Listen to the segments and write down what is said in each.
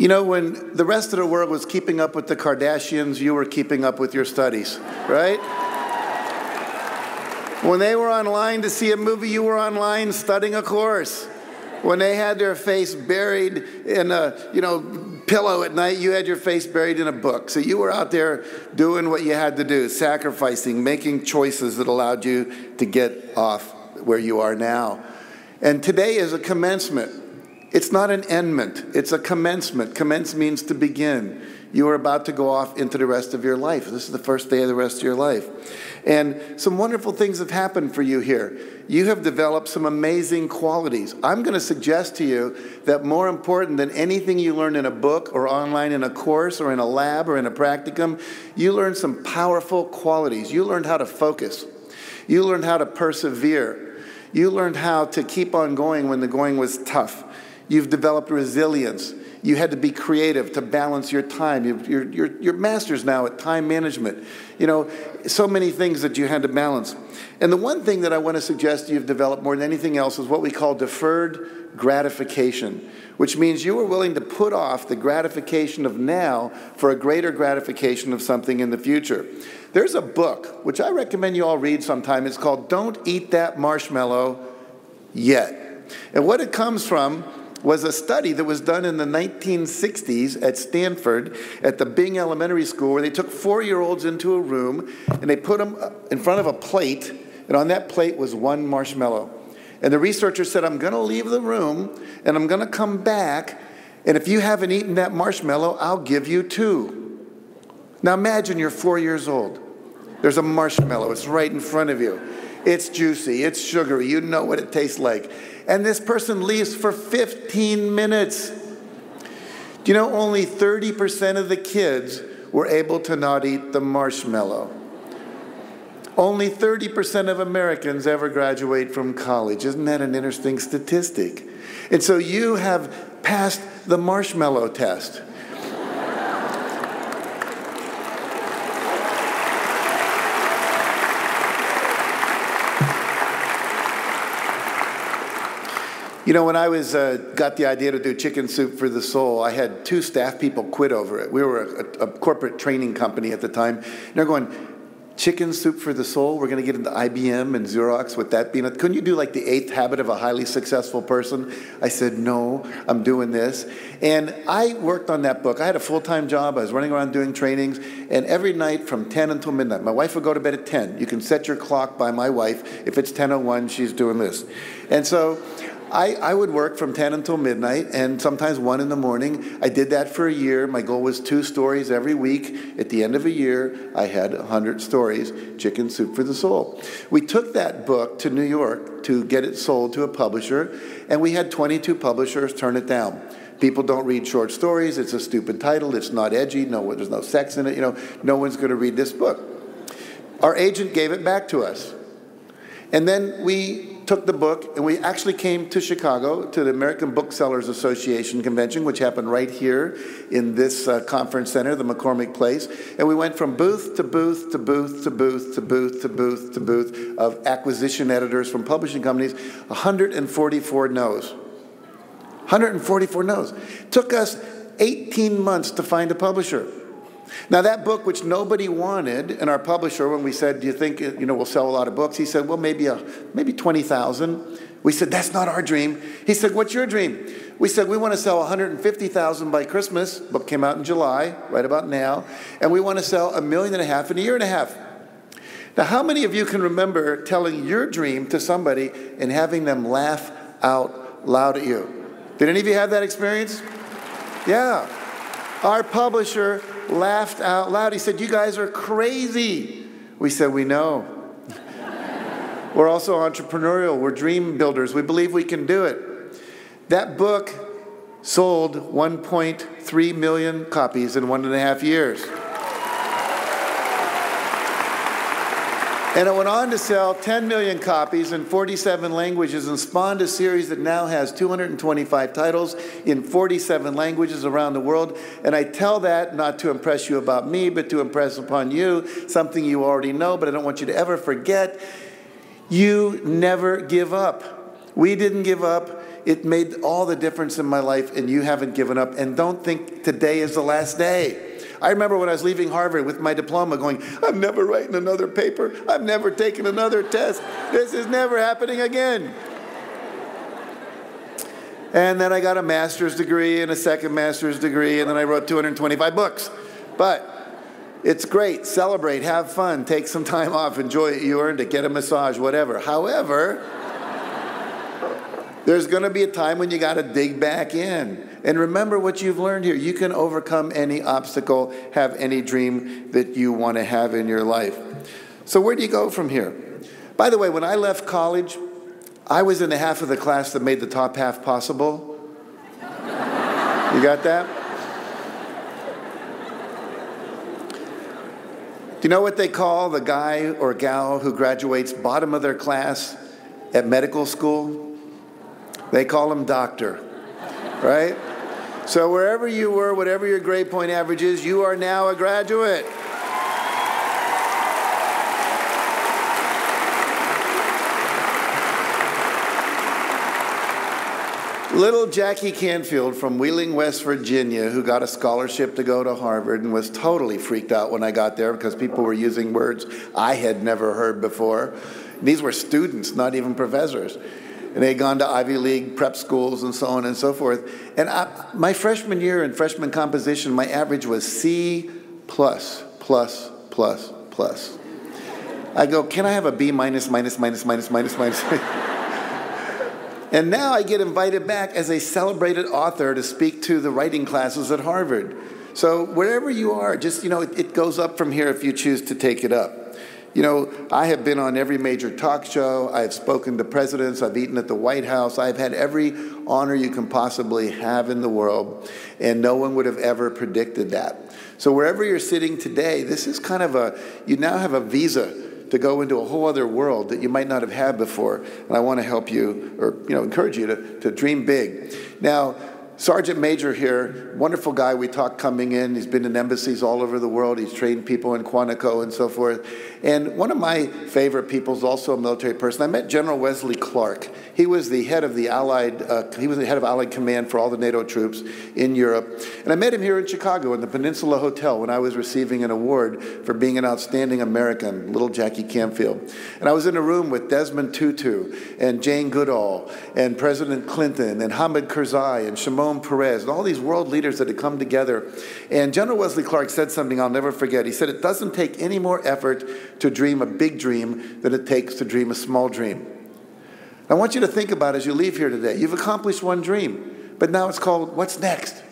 You know, when the rest of the world was keeping up with the Kardashians, you were keeping up with your studies, right? when they were online to see a movie, you were online studying a course. When they had their face buried in a, you know, pillow at night, you had your face buried in a book. So you were out there doing what you had to do, sacrificing, making choices that allowed you to get off where you are now. And today is a commencement. It's not an endment, it's a commencement. Commence means to begin. You are about to go off into the rest of your life. This is the first day of the rest of your life. And some wonderful things have happened for you here. You have developed some amazing qualities. I'm going to suggest to you that more important than anything you learn in a book or online in a course or in a lab or in a practicum, you learned some powerful qualities. You learned how to focus, you learned how to persevere, you learned how to keep on going when the going was tough. You've developed resilience. You had to be creative to balance your time. You're, you're, you're masters now at time management. You know, so many things that you had to balance. And the one thing that I want to suggest you've developed more than anything else is what we call deferred gratification, which means you are willing to put off the gratification of now for a greater gratification of something in the future. There's a book, which I recommend you all read sometime. It's called Don't Eat That Marshmallow Yet. And what it comes from was a study that was done in the 1960s at Stanford at the Bing Elementary School where they took four year olds into a room and they put them uh, in front of a plate, and on that plate was one marshmallow. And the researcher said, I'm going to leave the room and I'm going to come back, and if you haven't eaten that marshmallow, I'll give you two. Now imagine you're four years old. There's a marshmallow, it's right in front of you. It's juicy, it's sugary, you know what it tastes like and this person leaves for 15 minutes. Do you know only 30% of the kids were able to not eat the marshmallow? Only 30% of Americans ever graduate from college. Isn't that an interesting statistic? And so you have passed the marshmallow test. You know, when I was uh, got the idea to do chicken soup for the soul, I had two staff people quit over it. We were a, a corporate training company at the time. And they're going, chicken soup for the soul. We're going to get into IBM and Xerox with that being. Couldn't you do like the eighth habit of a highly successful person? I said, no, I'm doing this. And I worked on that book. I had a full time job. I was running around doing trainings. And every night from 10 until midnight, my wife would go to bed at 10. You can set your clock by my wife. If it's 10.01, she's doing this. And so I, I would work from 10 until midnight and sometimes 1 in the morning. I did that for a year. My goal was two stories every week. At the end of a year, I had 100 stories, Chicken Soup for the Soul. We took that book to New York to get it sold to a publisher, and we had 22 publishers turn it down. People don't read short stories. It's a stupid title. It's not edgy. No, there's no sex in it. You know, no one's going to read this book. Our agent gave it back to us. And then we took the book and we actually came to Chicago to the American Booksellers Association convention, which happened right here in this uh, conference center, the McCormick Place. And we went from booth to booth to booth to booth to booth to booth to booth of acquisition editors from publishing companies, 144 no's. 144 no's. Took us 18 months to find a publisher. Now that book, which nobody wanted, and our publisher, when we said, "Do you think you know we'll sell a lot of books?" He said, "Well, maybe a maybe twenty thousand. We said, "That's not our dream." He said, "What's your dream?" We said, "We want to sell 150,000 by Christmas." Book came out in July, right about now, and we want to sell a million and a half in a year and a half. Now, how many of you can remember telling your dream to somebody and having them laugh out loud at you? Did any of you have that experience? Yeah. Our publisher laughed out loud. He said, You guys are crazy. We said, We know. We're also entrepreneurial. We're dream builders. We believe we can do it. That book sold 1.3 million copies in one and a half years. And it went on to sell 10 million copies in 47 languages and spawned a series that now has 225 titles in 47 languages around the world. And I tell that not to impress you about me, but to impress upon you something you already know, but I don't want you to ever forget. You never give up. We didn't give up. it made all the difference in my life, and you haven't given up. And don't think today is the last day. I remember when I was leaving Harvard with my diploma going, I'm never writing another paper. I'm never taking another test. This is never happening again. And then I got a master's degree and a second master's degree, and then I wrote 225 books. But it's great. Celebrate, have fun, take some time off, enjoy it. You earned it, get a massage, whatever. However, there's going to be a time when you got to dig back in. And remember what you've learned here. You can overcome any obstacle, have any dream that you want to have in your life. So, where do you go from here? By the way, when I left college, I was in the half of the class that made the top half possible. You got that? Do you know what they call the guy or gal who graduates bottom of their class at medical school? They call him doctor, right? So wherever you were, whatever your grade point average is, you are now a graduate. Little Jackie Canfield from Wheeling, West Virginia, who got a scholarship to go to Harvard and was totally freaked out when I got there because people were using words I had never heard before. These were students, not even professors. And they had gone to Ivy League prep schools and so on and so forth. And I, my freshman year in freshman composition, my average was C plus, plus, plus, plus. I go, can I have a B minus, minus, minus, minus, minus, minus? And now I get invited back as a celebrated author to speak to the writing classes at Harvard. So wherever you are, just, you know, it, it goes up from here if you choose to take it up. You know, I have been on every major talk show. I've spoken to presidents. I've eaten at the White House. I've had every honor you can possibly have in the world. And no one would have ever predicted that. So wherever you're sitting today, this is kind of a, you now have a visa to go into a whole other world that you might not have had before. And I want to help you or you know encourage you to, to dream big. Now, Sergeant Major here, wonderful guy. We talked coming in. He's been in embassies all over the world. He's trained people in Quantico and so forth. And one of my favorite people is also a military person. I met General Wesley Clark. He was the head of the Allied. Uh, he was the head of Allied Command for all the NATO troops in Europe. And I met him here in Chicago in the Peninsula Hotel when I was receiving an award for being an outstanding American, little Jackie Canfield. And I was in a room with Desmond Tutu and Jane Goodall and President Clinton and Hamid Karzai and Shimon Peres and all these world leaders that had come together. And General Wesley Clark said something I'll never forget. He said, "It doesn't take any more effort to dream a big dream than it takes to dream a small dream." I want you to think about as you leave here today. You've accomplished one dream, but now it's called what's next?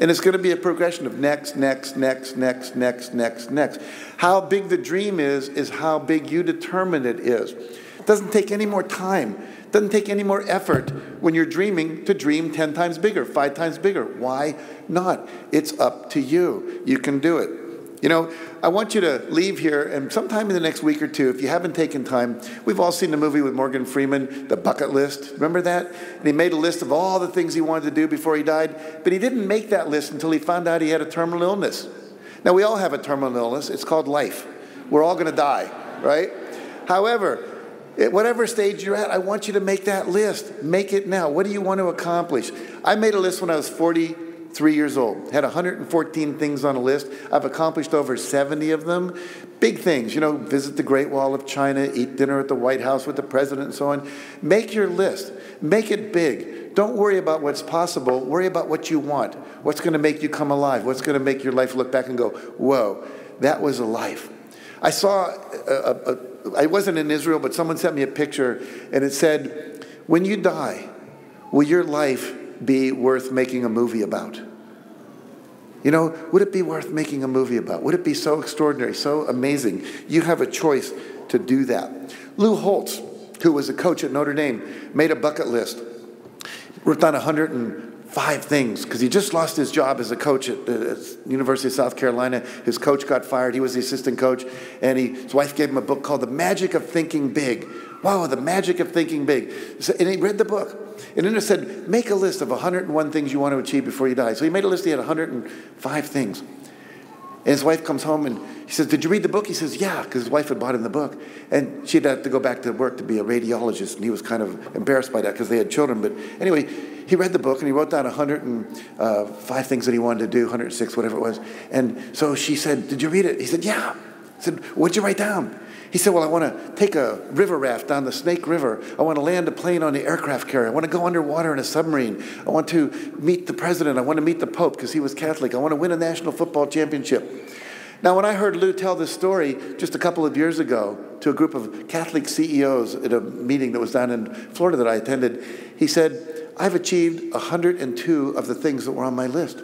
And it's going to be a progression of next, next, next, next, next, next, next. How big the dream is, is how big you determine it is. It doesn't take any more time. Doesn't take any more effort when you're dreaming to dream 10 times bigger, five times bigger. Why not? It's up to you. You can do it. You know, I want you to leave here, and sometime in the next week or two, if you haven't taken time, we've all seen the movie with Morgan Freeman, The Bucket List. Remember that? And he made a list of all the things he wanted to do before he died, but he didn't make that list until he found out he had a terminal illness. Now, we all have a terminal illness, it's called life. We're all going to die, right? However, at whatever stage you're at, I want you to make that list. Make it now. What do you want to accomplish? I made a list when I was 43 years old. Had 114 things on a list. I've accomplished over 70 of them. Big things, you know, visit the Great Wall of China, eat dinner at the White House with the president, and so on. Make your list. Make it big. Don't worry about what's possible. Worry about what you want. What's going to make you come alive? What's going to make your life look back and go, whoa, that was a life. I saw, a, a, a, I wasn't in Israel, but someone sent me a picture, and it said, when you die, will your life be worth making a movie about? You know, would it be worth making a movie about? Would it be so extraordinary, so amazing? You have a choice to do that. Lou Holtz, who was a coach at Notre Dame, made a bucket list, wrote down 105 things because he just lost his job as a coach at uh, the University of South Carolina. His coach got fired. He was the assistant coach, and he, his wife gave him a book called The Magic of Thinking Big. Wow, the magic of thinking big. And he read the book. And then it said, make a list of 101 things you want to achieve before you die. So he made a list, he had 105 things. And his wife comes home and he says, Did you read the book? He says, Yeah, because his wife had bought him the book. And she'd have to go back to work to be a radiologist. And he was kind of embarrassed by that because they had children. But anyway, he read the book and he wrote down 105 uh, things that he wanted to do, 106, whatever it was. And so she said, Did you read it? He said, Yeah. I said, What'd you write down? He said, Well, I want to take a river raft down the Snake River. I want to land a plane on the aircraft carrier. I want to go underwater in a submarine. I want to meet the president. I want to meet the Pope because he was Catholic. I want to win a national football championship. Now, when I heard Lou tell this story just a couple of years ago to a group of Catholic CEOs at a meeting that was down in Florida that I attended, he said, I've achieved 102 of the things that were on my list.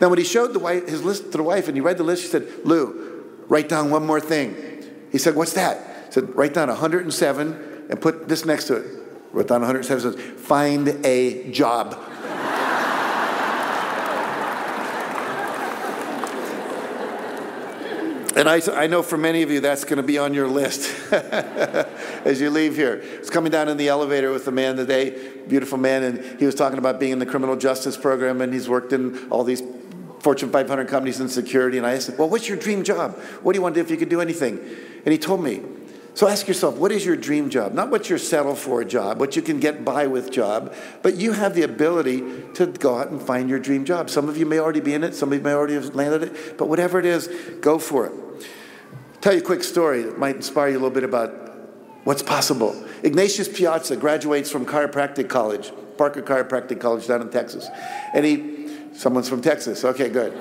Now, when he showed the wife, his list to the wife and he read the list, she said, Lou, write down one more thing. He said, What's that? He said, Write down 107 and put this next to it. Wrote down 107 says, Find a job. And I, I know for many of you that's going to be on your list as you leave here. I was coming down in the elevator with a man today, beautiful man, and he was talking about being in the criminal justice program, and he's worked in all these Fortune 500 companies in security. And I him, Well, what's your dream job? What do you want to do if you could do anything? And he told me, so ask yourself, what is your dream job? Not what you're settled for a job, what you can get by with job, but you have the ability to go out and find your dream job. Some of you may already be in it, some of you may already have landed it, but whatever it is, go for it. Tell you a quick story that might inspire you a little bit about what's possible. Ignatius Piazza graduates from chiropractic college, Parker Chiropractic College down in Texas. And he, someone's from Texas, okay, good.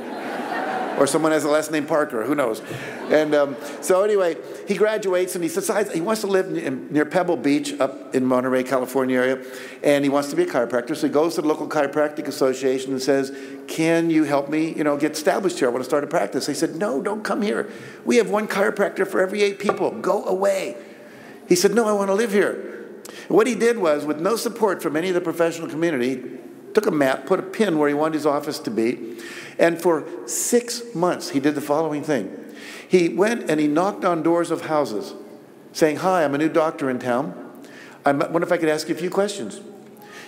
Or someone has a last name Parker, who knows? And um, so anyway, he graduates and he decides he wants to live near Pebble Beach up in Monterey, California area, and he wants to be a chiropractor. So he goes to the local chiropractic association and says, "Can you help me? You know, get established here. I want to start a practice." They said, "No, don't come here. We have one chiropractor for every eight people. Go away." He said, "No, I want to live here." what he did was, with no support from any of the professional community, took a map, put a pin where he wanted his office to be, and for six months he did the following thing. He went and he knocked on doors of houses saying, Hi, I'm a new doctor in town. I wonder if I could ask you a few questions.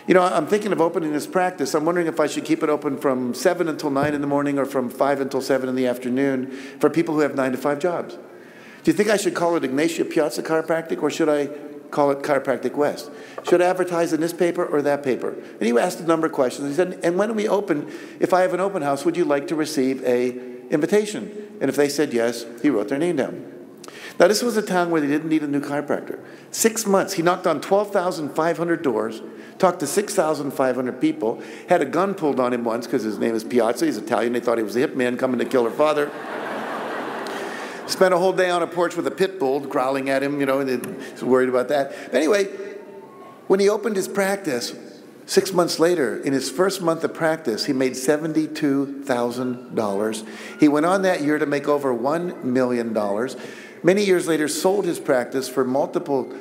You know, I'm thinking of opening this practice. I'm wondering if I should keep it open from 7 until 9 in the morning or from 5 until 7 in the afternoon for people who have 9 to 5 jobs. Do you think I should call it Ignatia Piazza Chiropractic or should I call it Chiropractic West? Should I advertise in this paper or that paper? And he asked a number of questions. He said, and when we open, if I have an open house, would you like to receive a invitation? And if they said yes, he wrote their name down. Now, this was a town where they didn't need a new chiropractor. Six months, he knocked on 12,500 doors, talked to 6,500 people, had a gun pulled on him once because his name is Piazza. He's Italian. They thought he was a hip man coming to kill her father. Spent a whole day on a porch with a pit bull growling at him, you know, and was worried about that. But anyway, when he opened his practice, Six months later, in his first month of practice, he made $72,000. He went on that year to make over $1 million. Many years later, sold his practice for multiple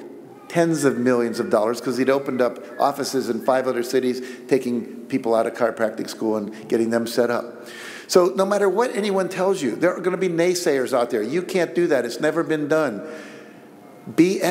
tens of millions of dollars because he'd opened up offices in five other cities, taking people out of chiropractic school and getting them set up. So, no matter what anyone tells you, there are going to be naysayers out there. You can't do that, it's never been done. BS.